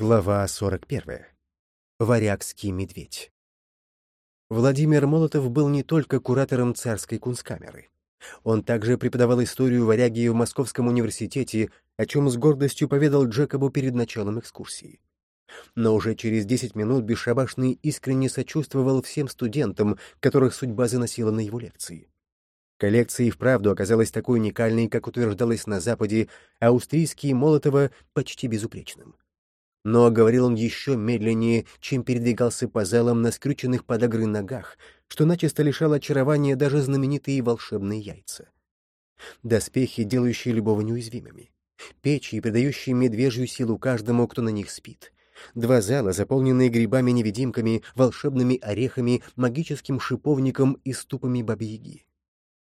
Глава 41. Варягский медведь. Владимир Молотов был не только куратором царской кунсткамеры. Он также преподавал историю варяги в Московском университете, о чем с гордостью поведал Джекобу перед началом экскурсии. Но уже через 10 минут Бесшабашный искренне сочувствовал всем студентам, которых судьба заносила на его лекции. Коллекция и вправду оказалась такой уникальной, как утверждалось на Западе, а австрийский Молотова — почти безупречным. Но говорил он еще медленнее, чем передвигался по залам на скрюченных под игры ногах, что начисто лишало очарования даже знаменитые волшебные яйца. Доспехи, делающие любого неуязвимыми. Печи, придающие медвежью силу каждому, кто на них спит. Два зала, заполненные грибами-невидимками, волшебными орехами, магическим шиповником и ступами бабьяги.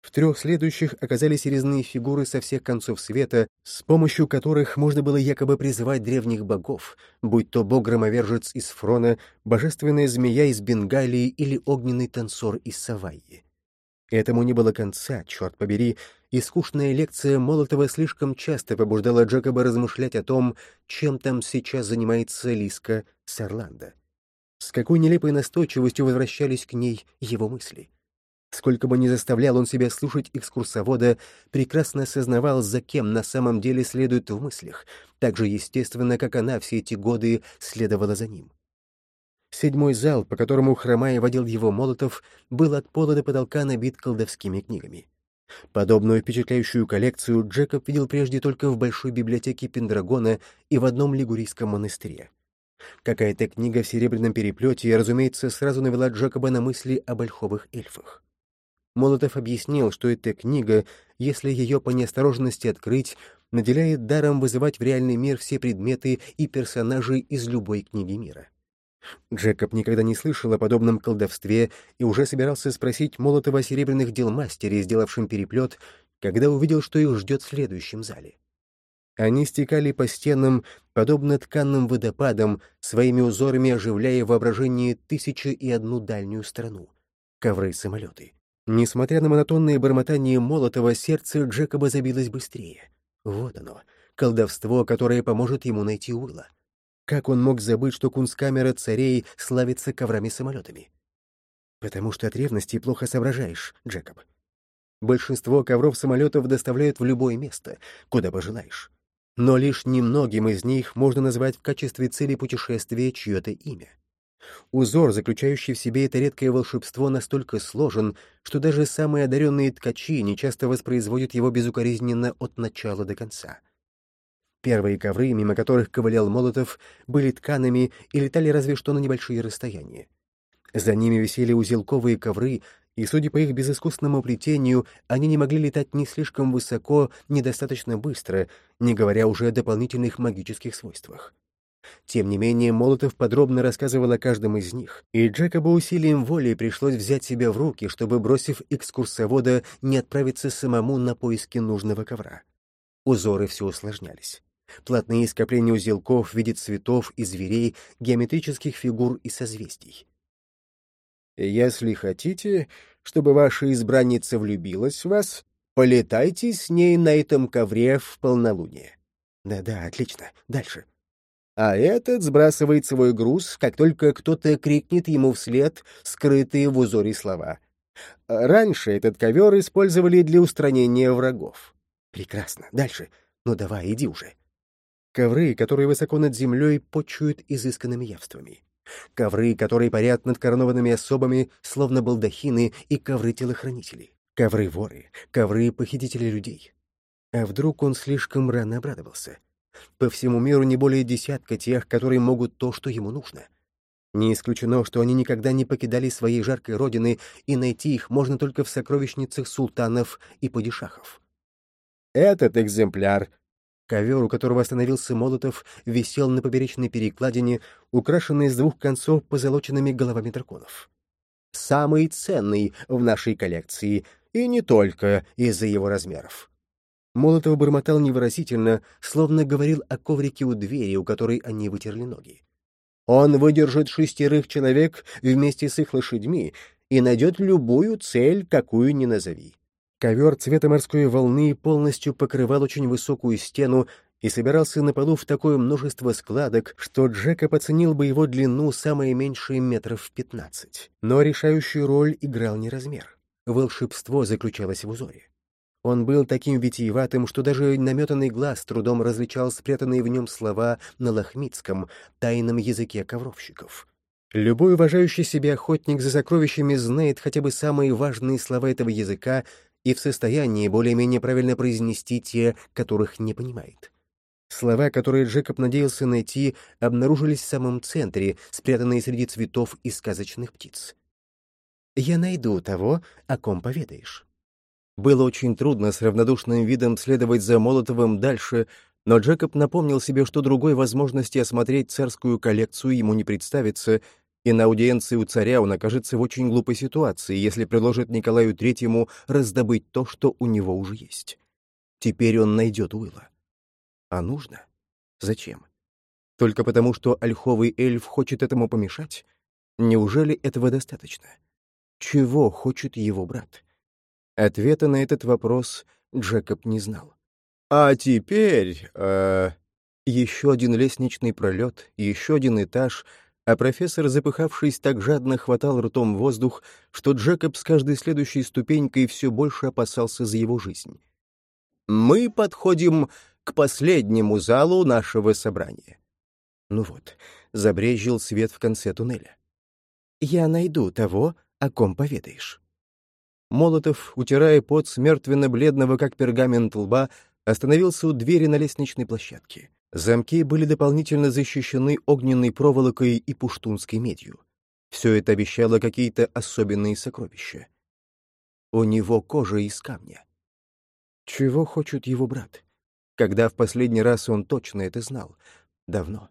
В трех следующих оказались резные фигуры со всех концов света, с помощью которых можно было якобы призывать древних богов, будь то бог-громовержец из Фрона, божественная змея из Бенгалии или огненный танцор из Савайи. Этому не было конца, черт побери, и скучная лекция Молотова слишком часто побуждала Джекоба размышлять о том, чем там сейчас занимается Лиска Сарланда. С какой нелепой настойчивостью возвращались к ней его мысли. Сколько бы ни заставлял он себя слушать экскурсовода, прекрасно осознавал, за кем на самом деле следует в мыслях, так же естественно, как она все эти годы следовала за ним. Седьмой зал, по которому хромая водил его Молотов, был от пола до потолка набит колдовскими книгами. Подобную впечатляющую коллекцию Джекоб видел прежде только в большой библиотеке Пендрагона и в одном лигурийском монастыре. Какая-то книга в серебряном переплете, разумеется, сразу навела Джекоба на мысли об ольховых эльфах. Молотов объяснил, что эта книга, если ее по неосторожности открыть, наделяет даром вызывать в реальный мир все предметы и персонажи из любой книги мира. Джекоб никогда не слышал о подобном колдовстве и уже собирался спросить Молотова о серебряных дел мастере, сделавшем переплет, когда увидел, что их ждет в следующем зале. Они стекали по стенам, подобно тканным водопадам, своими узорами оживляя воображение тысячи и одну дальнюю страну — ковры-самолеты. Несмотря на монотонное бормотание Молотова, сердце Джекоба забилось быстрее. Вот оно, колдовство, которое поможет ему найти Уилла. Как он мог забыть, что кунсткамера царей славится коврами-самолетами? Потому что от ревности плохо соображаешь, Джекоб. Большинство ковров-самолетов доставляют в любое место, куда пожелаешь. Но лишь немногим из них можно назвать в качестве цели путешествия чье-то имя. Узор, заключающий в себе это редкое волшебство, настолько сложен, что даже самые одаренные ткачи нечасто воспроизводят его безукоризненно от начала до конца. Первые ковры, мимо которых ковылял Молотов, были ткаными и летали разве что на небольшие расстояния. За ними висели узелковые ковры, и, судя по их безыскусному плетению, они не могли летать ни слишком высоко, ни достаточно быстро, не говоря уже о дополнительных магических свойствах. Тем не менее, Молотов подробно рассказывал о каждом из них, и Джекобу усилием воли пришлось взять себя в руки, чтобы, бросив экскурсовода, не отправиться самому на поиски нужного ковра. Узоры все усложнялись. Плотные скопления узелков в виде цветов и зверей, геометрических фигур и созвездий. «Если хотите, чтобы ваша избранница влюбилась в вас, полетайте с ней на этом ковре в полнолуние». «Да-да, отлично. Дальше», а этот сбрасывает свой груз, как только кто-то крикнет ему вслед скрытые в узоре слова. Раньше этот ковер использовали для устранения врагов. Прекрасно. Дальше. Ну давай, иди уже. Ковры, которые высоко над землей, почуют изысканными явствами. Ковры, которые парят над коронованными особами, словно балдахины, и ковры-телохранители. Ковры-воры, ковры-похитители людей. А вдруг он слишком рано обрадовался? По всему миру не более десятка тех, которые могут то, что ему нужно. Не исключено, что они никогда не покидали своей жаркой родины, и найти их можно только в сокровищницах султанов и падишахов. Этот экземпляр, ковер, у которого остановился Молотов, висел на поперечной перекладине, украшенной с двух концов позолоченными головами драконов. Самый ценный в нашей коллекции, и не только из-за его размеров. Молотов бормотал невыразительно, словно говорил о коврике у двери, у которой они вытерли ноги. Он выдержит шестерых человек вместе с их лошадьми и найдет любую цель, какую ни назови. Ковер цвета морской волны полностью покрывал очень высокую стену, и собирался на полу в такое множество складок, что Джекоб оценил бы его длину самое меньшее метров пятнадцать. Но решающую роль играл не размер. Волшебство заключалось в узоре. Он был таким витиеватым, что даже наметанный глаз трудом различал спрятанные в нем слова на лохмитском, тайном языке ковровщиков. Любой уважающий себя охотник за сокровищами знает хотя бы самые важные слова этого языка и в состоянии более-менее правильно произнести те, которых не понимает. Слова, которые Джекоб надеялся найти, обнаружились в самом центре, спрятанные среди цветов и сказочных птиц. «Я найду того, о ком поведаешь». Было очень трудно с равнодушным видом следовать за Молотовым дальше, но Джекоб напомнил себе, что другой возможности осмотреть царскую коллекцию ему не представится, и на аудиенции у царя он окажется в очень глупой ситуации, если предложит Николаю Третьему раздобыть то, что у него уже есть. Теперь он найдет Уилла. А нужно? Зачем? Только потому, что ольховый эльф хочет этому помешать? Неужели этого достаточно? Чего хочет его брат? Ответа на этот вопрос Джекоб не знал. А теперь... Э, еще один лестничный пролет, еще один этаж, а профессор, запыхавшись, так жадно хватал ртом воздух, что Джекоб с каждой следующей ступенькой все больше опасался за его жизнь. «Мы подходим к последнему залу нашего собрания». Ну вот, забрезжил свет в конце туннеля. «Я найду того, о ком поведаешь». Молотов, утирая пот с мертвенно-бледного, как пергамент лба, остановился у двери на лестничной площадке. Замки были дополнительно защищены огненной проволокой и пуштунской медью. Все это обещало какие-то особенные сокровища. У него кожа из камня. Чего хочет его брат? Когда в последний раз он точно это знал? Давно.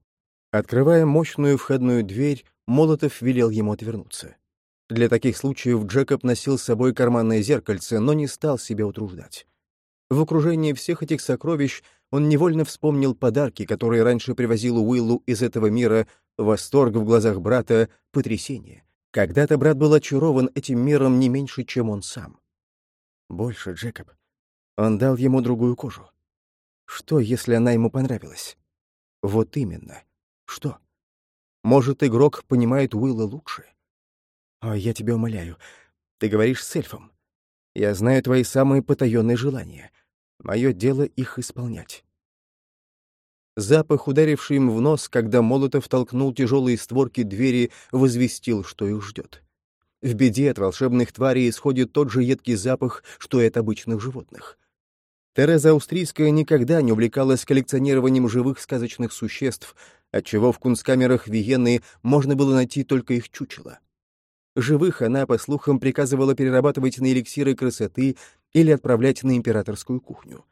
Открывая мощную входную дверь, Молотов велел ему отвернуться. Для таких случаев Джекоб носил с собой карманное зеркальце, но не стал себя утруждать. В окружении всех этих сокровищ он невольно вспомнил подарки, которые раньше привозил Уиллу из этого мира, восторг в глазах брата, потрясение. Когда-то брат был очарован этим миром не меньше, чем он сам. Больше Джекоб. Он дал ему другую кожу. Что, если она ему понравилась? Вот именно. Что? Может, игрок понимает Уилла лучше? О, я тебя умоляю. Ты говоришь с эльфом. Я знаю твои самые потаенные желания. Мое дело их исполнять. Запах, ударивший им в нос, когда Молотов толкнул тяжелые створки двери, возвестил, что их ждет. В беде от волшебных тварей исходит тот же едкий запах, что и от обычных животных. Тереза Австрийская никогда не увлекалась коллекционированием живых сказочных существ, отчего в кунсткамерах Виены можно было найти только их чучело. Живых она, по слухам, приказывала перерабатывать на эликсиры красоты или отправлять на императорскую кухню.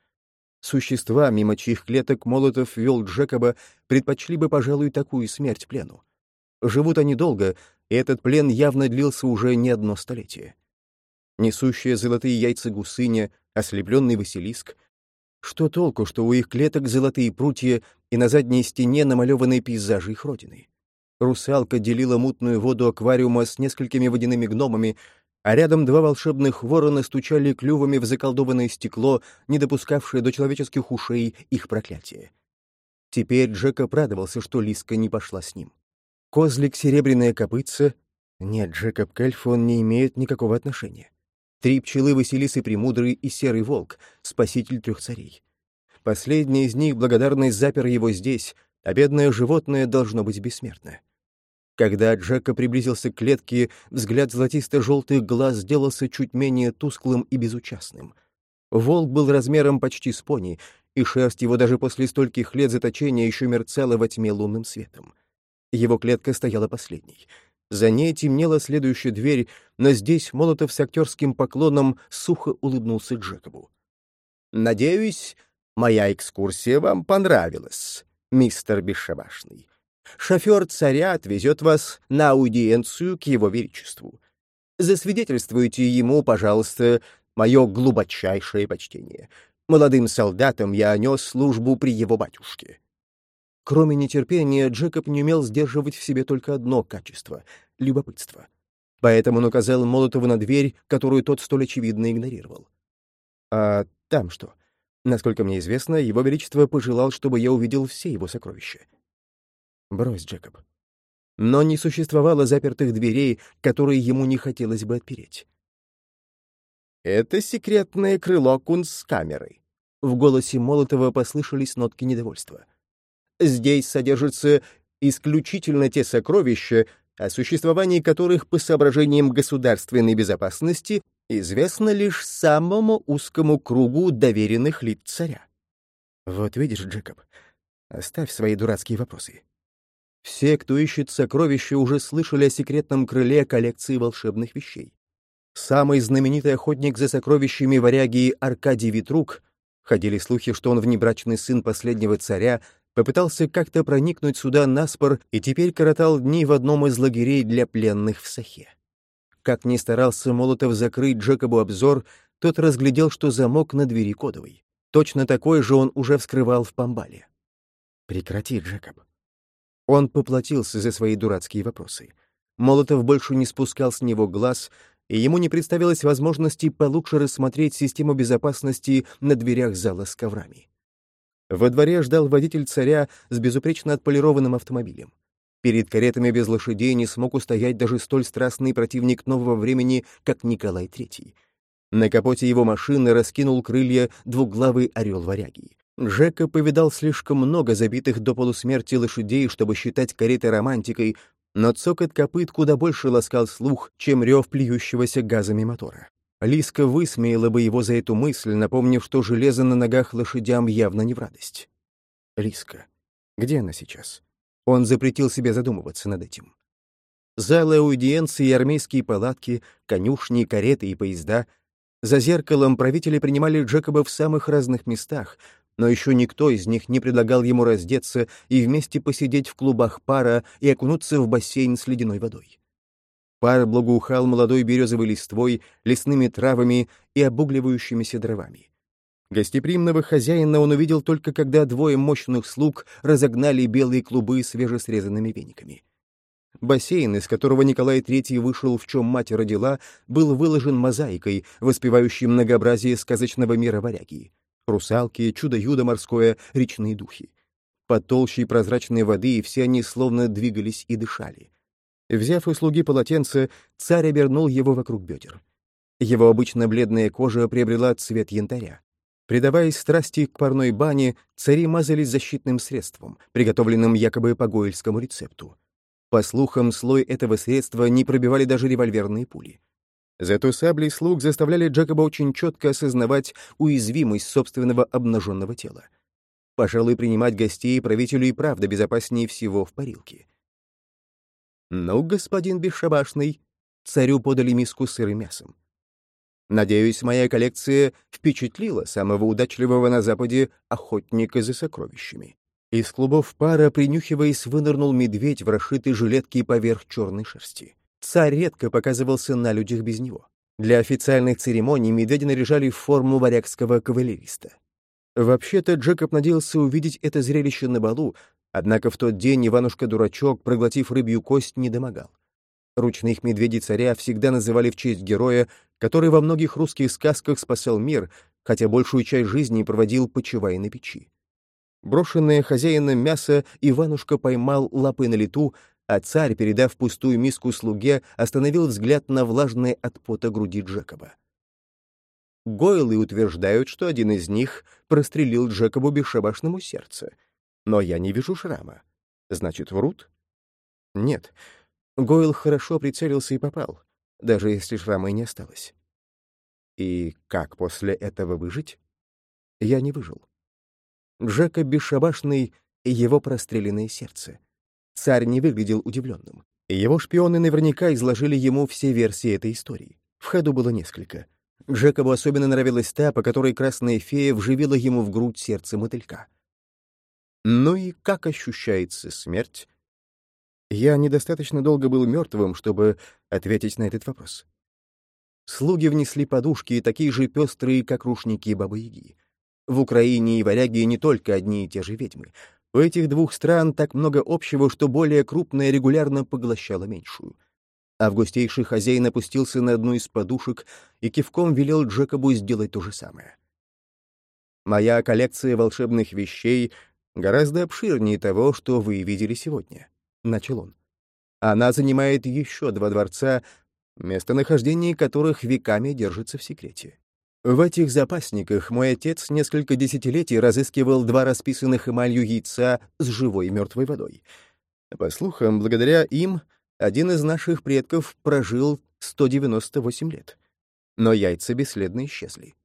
Существа, мимо чьих клеток Молотов вел Джекоба, предпочли бы, пожалуй, такую смерть плену. Живут они долго, и этот плен явно длился уже не одно столетие. Несущие золотые яйца гусыня, ослепленный Василиск. Что толку, что у их клеток золотые прутья и на задней стене намалеванные пейзажи их родины? Русалка делила мутную воду аквариума с несколькими водяными гномами, а рядом два волшебных ворона стучали клювами в заколдованное стекло, не допускавшее до человеческих ушей их проклятия. Теперь Джека радовался, что Лиска не пошла с ним. Козлик, серебряная копытца... Нет, Джекоб к эльфу он не имеет никакого отношения. Три пчелы Василисы Премудрый и Серый Волк, спаситель трех царей. Последний из них благодарность запер его здесь, а бедное животное должно быть бессмертно. Когда Джека приблизился к клетке, взгляд золотисто-желтых глаз сделался чуть менее тусклым и безучастным. Волк был размером почти с пони, и шерсть его даже после стольких лет заточения еще мерцала во тьме лунным светом. Его клетка стояла последней. За ней темнела следующая дверь, но здесь Молотов с актерским поклоном сухо улыбнулся Джекобу. «Надеюсь, моя экскурсия вам понравилась», мистер Бесшабашный. Шофер царя отвезет вас на аудиенцию к его величеству. Засвидетельствуйте ему, пожалуйста, мое глубочайшее почтение. Молодым солдатам я нес службу при его батюшке». Кроме нетерпения, Джекоб не умел сдерживать в себе только одно качество — любопытство. Поэтому он указал Молотову на дверь, которую тот столь очевидно игнорировал. «А там что? Насколько мне известно, его величество пожелал, чтобы я увидел все его сокровища. Брось, Джекоб. Но не существовало запертых дверей, которые ему не хотелось бы отпереть. «Это секретное крыло кунсткамеры», — в голосе Молотова послышались нотки недовольства. «Здесь содержатся исключительно те сокровища, о существовании которых по соображениям государственной безопасности известно лишь самому узкому кругу доверенных лиц царя. Вот видишь, Джекоб, оставь свои дурацкие вопросы. Все, кто ищет сокровища, уже слышали о секретном крыле коллекции волшебных вещей. Самый знаменитый охотник за сокровищами варяги Аркадий Витрук, ходили слухи, что он внебрачный сын последнего царя, попытался как-то проникнуть сюда наспор и теперь коротал дни в одном из лагерей для пленных в Сахе. Как ни старался Молотов закрыть Джекобу обзор, тот разглядел, что замок на двери кодовый. Точно такой же он уже вскрывал в Памбале. «Прекрати, Джекоб». Он поплатился за свои дурацкие вопросы. Молотов больше не спускал с него глаз, и ему не представилось возможности получше рассмотреть систему безопасности на дверях зала с коврами. Во дворе ждал водитель царя с безупречно отполированным автомобилем. Перед каретами без лошадей не смог устоять даже столь страстный противник нового времени, как Николай III. На капоте его машины раскинул крылья двуглавый орел варяги. Жека повидал слишком много забитых до полусмерти лошадей, чтобы считать кареты романтикой, но цокот копыт куда больше ласкал слух, чем рев плюющегося газами мотора. Лиска высмеяла бы его за эту мысль, напомнив, что железо на ногах лошадям явно не в радость. Лиска. Где она сейчас? Он запретил себе задумываться над этим. Залы аудиенции армейские палатки, конюшни, кареты и поезда. За зеркалом правители принимали Джекоба в самых разных местах, но еще никто из них не предлагал ему раздеться и вместе посидеть в клубах пара и окунуться в бассейн с ледяной водой. Пар благоухал молодой березовой листвой, лесными травами и обугливающимися дровами. Гостеприимного хозяина он увидел только когда двое мощных слуг разогнали белые клубы свежесрезанными вениками. Бассейн, из которого Николай III вышел, в чем мать родила, был выложен мозаикой, воспевающей многообразие сказочного мира варяги русалки, чудо-юдо морское, речные духи. Под толщей прозрачной воды все они словно двигались и дышали. Взяв у слуги полотенце, царь обернул его вокруг бедер. Его обычно бледная кожа приобрела цвет янтаря. Предаваясь страсти к парной бане, цари мазались защитным средством, приготовленным якобы по гоэльскому рецепту. По слухам, слой этого средства не пробивали даже револьверные пули. Зато сабли слуг заставляли Джекоба очень четко осознавать уязвимость собственного обнаженного тела. Пожалуй, принимать гостей правителю и правда безопаснее всего в парилке. «Ну, господин бесшабашный», — царю подали миску с сырым мясом. «Надеюсь, моя коллекция впечатлила самого удачливого на Западе охотника за сокровищами». Из клубов пара, принюхиваясь, вынырнул медведь в расшитой жилетке поверх черной шерсти. Царь редко показывался на людях без него. Для официальных церемоний медведя наряжали в форму варягского кавалериста. Вообще-то Джекоб надеялся увидеть это зрелище на балу, однако в тот день Иванушка-дурачок, проглотив рыбью кость, не домогал. Ручных медведей царя всегда называли в честь героя, который во многих русских сказках спасал мир, хотя большую часть жизни проводил, почивая на печи. Брошенное хозяином мясо Иванушка поймал лапой на лету, а царь, передав пустую миску слуге, остановил взгляд на влажные от пота груди Джекоба. Гойлы утверждают, что один из них прострелил Джекобу бесшабашному сердце. Но я не вижу шрама. Значит, врут? Нет. Гойл хорошо прицелился и попал, даже если шрама и не осталось. И как после этого выжить? Я не выжил. Джека бесшабашный его простреленное сердце. Царь не выглядел удивленным. Его шпионы наверняка изложили ему все версии этой истории. В ходу было несколько. Джекобу особенно нравилась та, по которой красная фея вживила ему в грудь сердце мотылька. Ну и как ощущается смерть? Я недостаточно долго был мертвым, чтобы ответить на этот вопрос. Слуги внесли подушки, такие же пестрые, как рушники Бабы-Яги. В Украине и Варяге не только одни и те же ведьмы. У этих двух стран так много общего, что более крупная регулярно поглощала меньшую. Августейший хозяин опустился на одну из подушек и кивком велел Джекобу сделать то же самое. Моя коллекция волшебных вещей гораздо обширнее того, что вы видели сегодня», — начал он. «Она занимает еще два дворца, местонахождение которых веками держится в секрете. В этих запасниках мой отец несколько десятилетий разыскивал два расписанных эмалью яйца с живой мертвой водой. По слухам, благодаря им один из наших предков прожил 198 лет. Но яйца бесследно исчезли.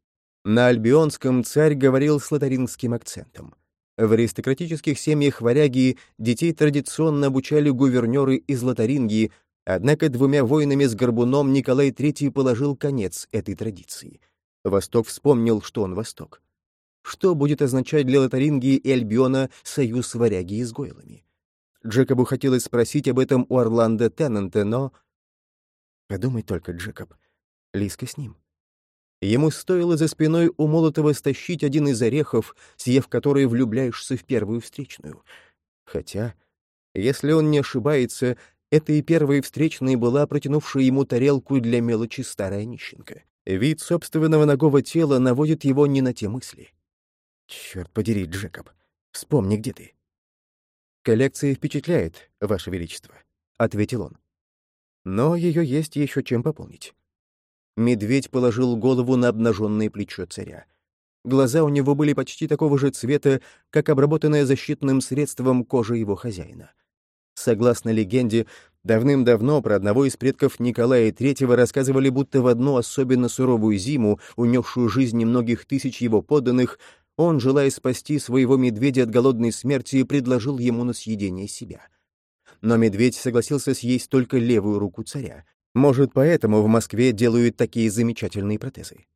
На альбионском царь говорил с лотарингским акцентом. В аристократических семьях варяги детей традиционно обучали гувернеры из Лотарингии, однако двумя войнами с Горбуном Николай III положил конец этой традиции. Восток вспомнил, что он Восток. Что будет означать для Лотарингии и Альбиона союз варяги с гойлами? Джекобу хотелось спросить об этом у Орландо Теннанта, но... Подумай только, Джекоб. Лиска с ним. Ему стоило за спиной у Молотова стащить один из орехов, съев который влюбляешься в первую встречную. Хотя, если он не ошибается, это и первая встречная была протянувшая ему тарелку для мелочи старая нищенка. Вид собственного ногого тела наводит его не на те мысли. «Черт подери, Джекоб, вспомни, где ты». «Коллекция впечатляет, Ваше Величество», — ответил он. «Но ее есть еще чем пополнить». Медведь положил голову на обнаженное плечо царя. Глаза у него были почти такого же цвета, как обработанная защитным средством кожа его хозяина. Согласно легенде, давным-давно про одного из предков Николая III рассказывали, будто в одну особенно суровую зиму, унесшую жизни многих тысяч его подданных, он, желая спасти своего медведя от голодной смерти, предложил ему на съедение себя. Но медведь согласился съесть только левую руку царя, может, поэтому в Москве делают такие замечательные протезы.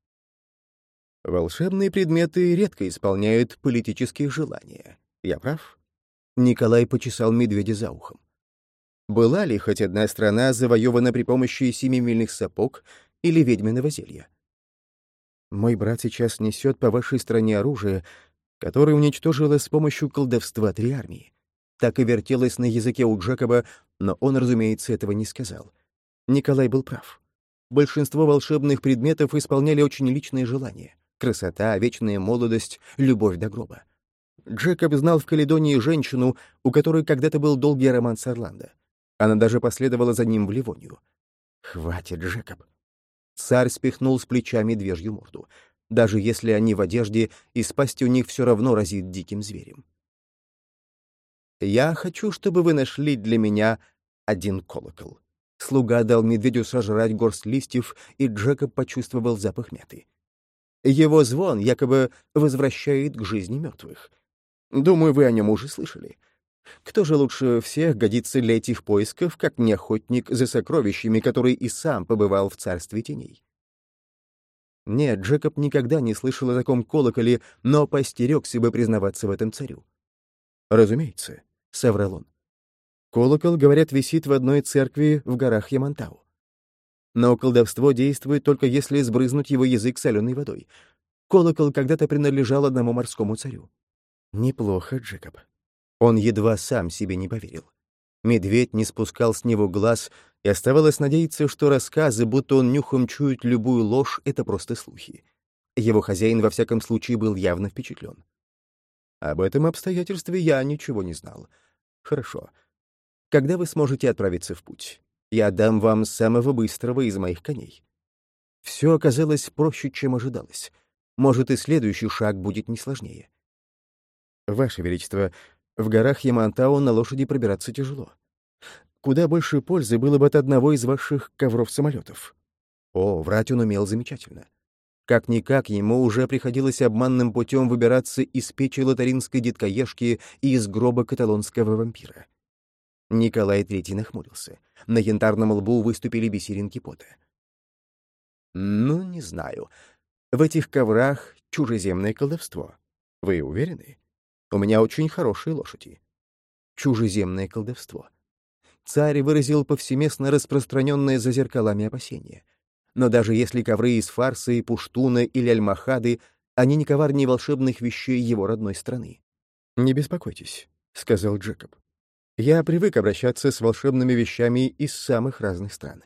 Волшебные предметы редко исполняют политические желания. Я прав? Николай почесал медведя за ухом. Была ли хоть одна страна завоевана при помощи семимильных сапог или ведьминого зелья? Мой брат сейчас несет по вашей стране оружие, которое уничтожило с помощью колдовства три армии. Так и вертелось на языке у Джекоба, но он, разумеется, этого не сказал. Николай был прав. Большинство волшебных предметов исполняли очень личные желания. Красота, вечная молодость, любовь до гроба. Джекоб знал в Каледонии женщину, у которой когда-то был долгий роман с Орландо. Она даже последовала за ним в Ливонию. «Хватит, Джекоб!» Царь спихнул с плеча медвежью морду. Даже если они в одежде, из пасти у них все равно разит диким зверем. «Я хочу, чтобы вы нашли для меня один колокол», Слуга дал медведю сожрать горсть листьев, и Джекоб почувствовал запах мяты. Его звон якобы возвращает к жизни мертвых. Думаю, вы о нем уже слышали. Кто же лучше всех годится для этих поисков, как не охотник за сокровищами, который и сам побывал в царстве теней? Нет, Джекоб никогда не слышал о таком колоколе, но постерегся бы признаваться в этом царю. «Разумеется», — соврал он. Колокол, говорят, висит в одной церкви в горах Ямантау. Но колдовство действует только если сбрызнуть его язык соленой водой. Колокол когда-то принадлежал одному морскому царю. Неплохо, Джекоб. Он едва сам себе не поверил. Медведь не спускал с него глаз, и оставалось надеяться, что рассказы, будто он нюхом чует любую ложь, — это просто слухи. Его хозяин, во всяком случае, был явно впечатлен. Об этом обстоятельстве я ничего не знал. Хорошо. Когда вы сможете отправиться в путь? Я дам вам самого быстрого из моих коней». Все оказалось проще, чем ожидалось. Может, и следующий шаг будет не сложнее. «Ваше Величество, в горах Ямантау на лошади пробираться тяжело. Куда больше пользы было бы от одного из ваших ковров-самолетов. О, врать он умел замечательно. Как-никак ему уже приходилось обманным путем выбираться из печи лотаринской деткоежки и из гроба каталонского вампира. Николай Третий нахмурился. На янтарном лбу выступили бисеринки пота. «Ну, не знаю. В этих коврах чужеземное колдовство. Вы уверены? У меня очень хорошие лошади». Чужеземное колдовство. Царь выразил повсеместно распространенное за зеркалами опасения. Но даже если ковры из фарсы, пуштуна или альмахады, они не коварнее волшебных вещей его родной страны. «Не беспокойтесь», — сказал Джекоб. Я привык обращаться с волшебными вещами из самых разных стран.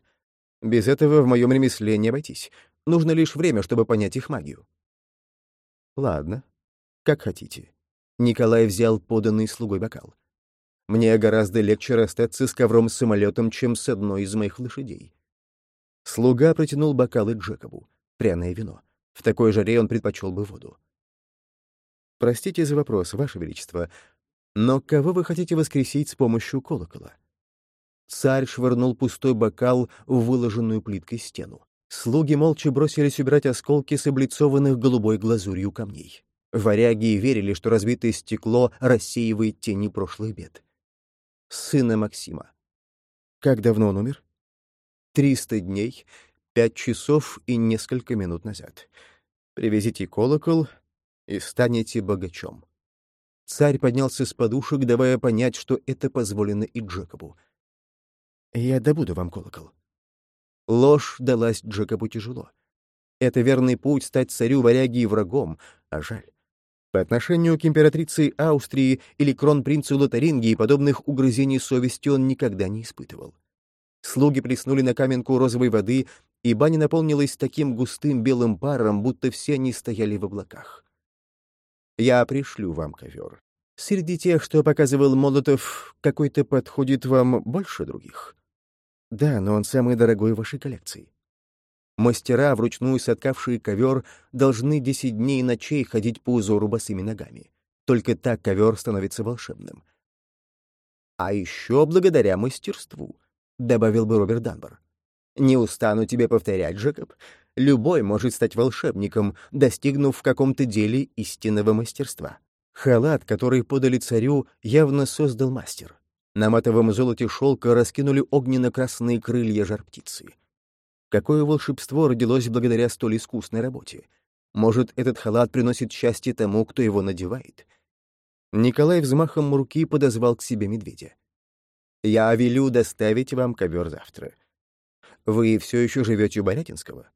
Без этого в моем ремесле не обойтись. Нужно лишь время, чтобы понять их магию. Ладно, Как хотите. Николай взял поданный слугой бокал. Мне гораздо легче расстаться с ковром-самолетом, чем с одной из моих лошадей. Слуга протянул бокалы Джекобу. Пряное вино. В такой жаре он предпочел бы воду. «Простите за вопрос, Ваше Величество, но кого вы хотите воскресить с помощью колокола?» Царь швырнул пустой бокал в выложенную плиткой стену. Слуги молча бросились убирать осколки с облицованных голубой глазурью камней. Варяги верили, что разбитое стекло рассеивает тени прошлых бед. Сына Максима. Как давно он умер? Триста дней, пять часов и несколько минут назад. Привезите колокол и станете богачом. Царь поднялся с подушек, давая понять, что это позволено и Джекобу. «Я добуду вам колокол», Ложь далась Джекобу тяжело. Это верный путь стать царю варяги и врагом, а жаль. По отношению к императрице Австрии или кронпринцу Лотарингии подобных угрызений совести он никогда не испытывал. Слуги плеснули на каменку розовой воды, и баня наполнилась таким густым белым паром, будто все они стояли в облаках. «Я пришлю вам ковер. Среди тех, что показывал Молотов, какой-то подходит вам больше других?» Да, но он самый дорогой в вашей коллекции. Мастера, вручную соткавшие ковер, должны десять дней и ночей ходить по узору босыми ногами. Только так ковер становится волшебным. «А еще благодаря мастерству», — добавил бы Роберт Данбор. «Не устану тебе повторять, Джекоб. Любой может стать волшебником, достигнув в каком-то деле истинного мастерства». Халат, который подали царю, явно создал мастер. На матовом золоте шелка раскинули огненно-красные крылья жар-птицы. Какое волшебство родилось благодаря столь искусной работе? Может, этот халат приносит счастье тому, кто его надевает? Николай взмахом руки подозвал к себе медведя. «Я велю доставить вам ковер завтра. Вы все еще живете у Борятинского?»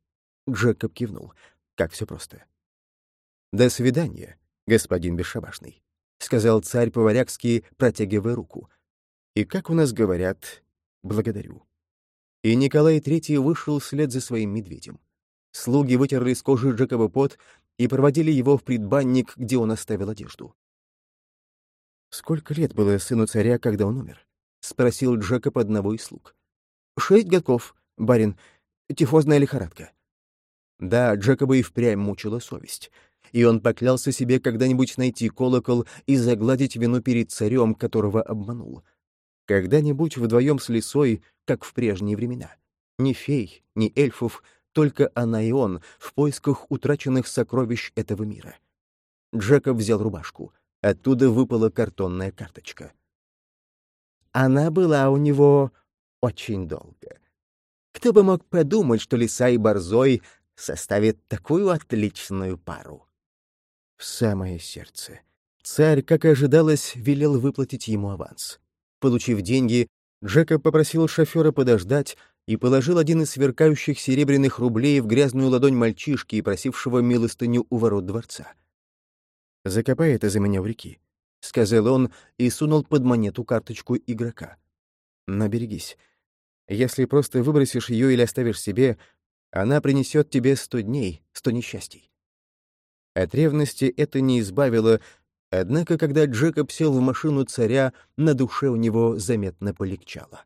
Джекоб кивнул. «Как все просто». «До свидания, господин бесшабашный», — сказал царь по-варягски, протягивая руку. И, как у нас говорят, благодарю. И Николай III вышел вслед за своим медведем. Слуги вытерли с кожи Джекоба пот и проводили его в предбанник, где он оставил одежду. «Сколько лет было сыну царя, когда он умер?» — спросил Джекоб одного из слуг. «Шесть годков, барин. Тифозная лихорадка». Да, Джекоба и впрямь мучила совесть и он поклялся себе когда-нибудь найти колокол и загладить вину перед царем, которого обманул. Когда-нибудь вдвоем с лисой, как в прежние времена. Ни фей, ни эльфов, только она и он в поисках утраченных сокровищ этого мира. Джекоб взял рубашку. Оттуда выпала картонная карточка. Она была у него очень долго. Кто бы мог подумать, что лиса и борзой составят такую отличную пару? В самое сердце. Царь, как и ожидалось, велел выплатить ему аванс. Получив деньги, Джекоб попросил шофера подождать и положил один из сверкающих серебряных рублей в грязную ладонь мальчишки, просившего милостыню у ворот дворца. «Закопай это за меня в реки», — сказал он и сунул под монету карточку игрока. «Но берегись. Если просто выбросишь ее или оставишь себе, она принесет тебе сто дней, сто несчастий». От ревности это не избавило Однако, когда Джекоб сел в машину царя, на душе у него заметно полегчало.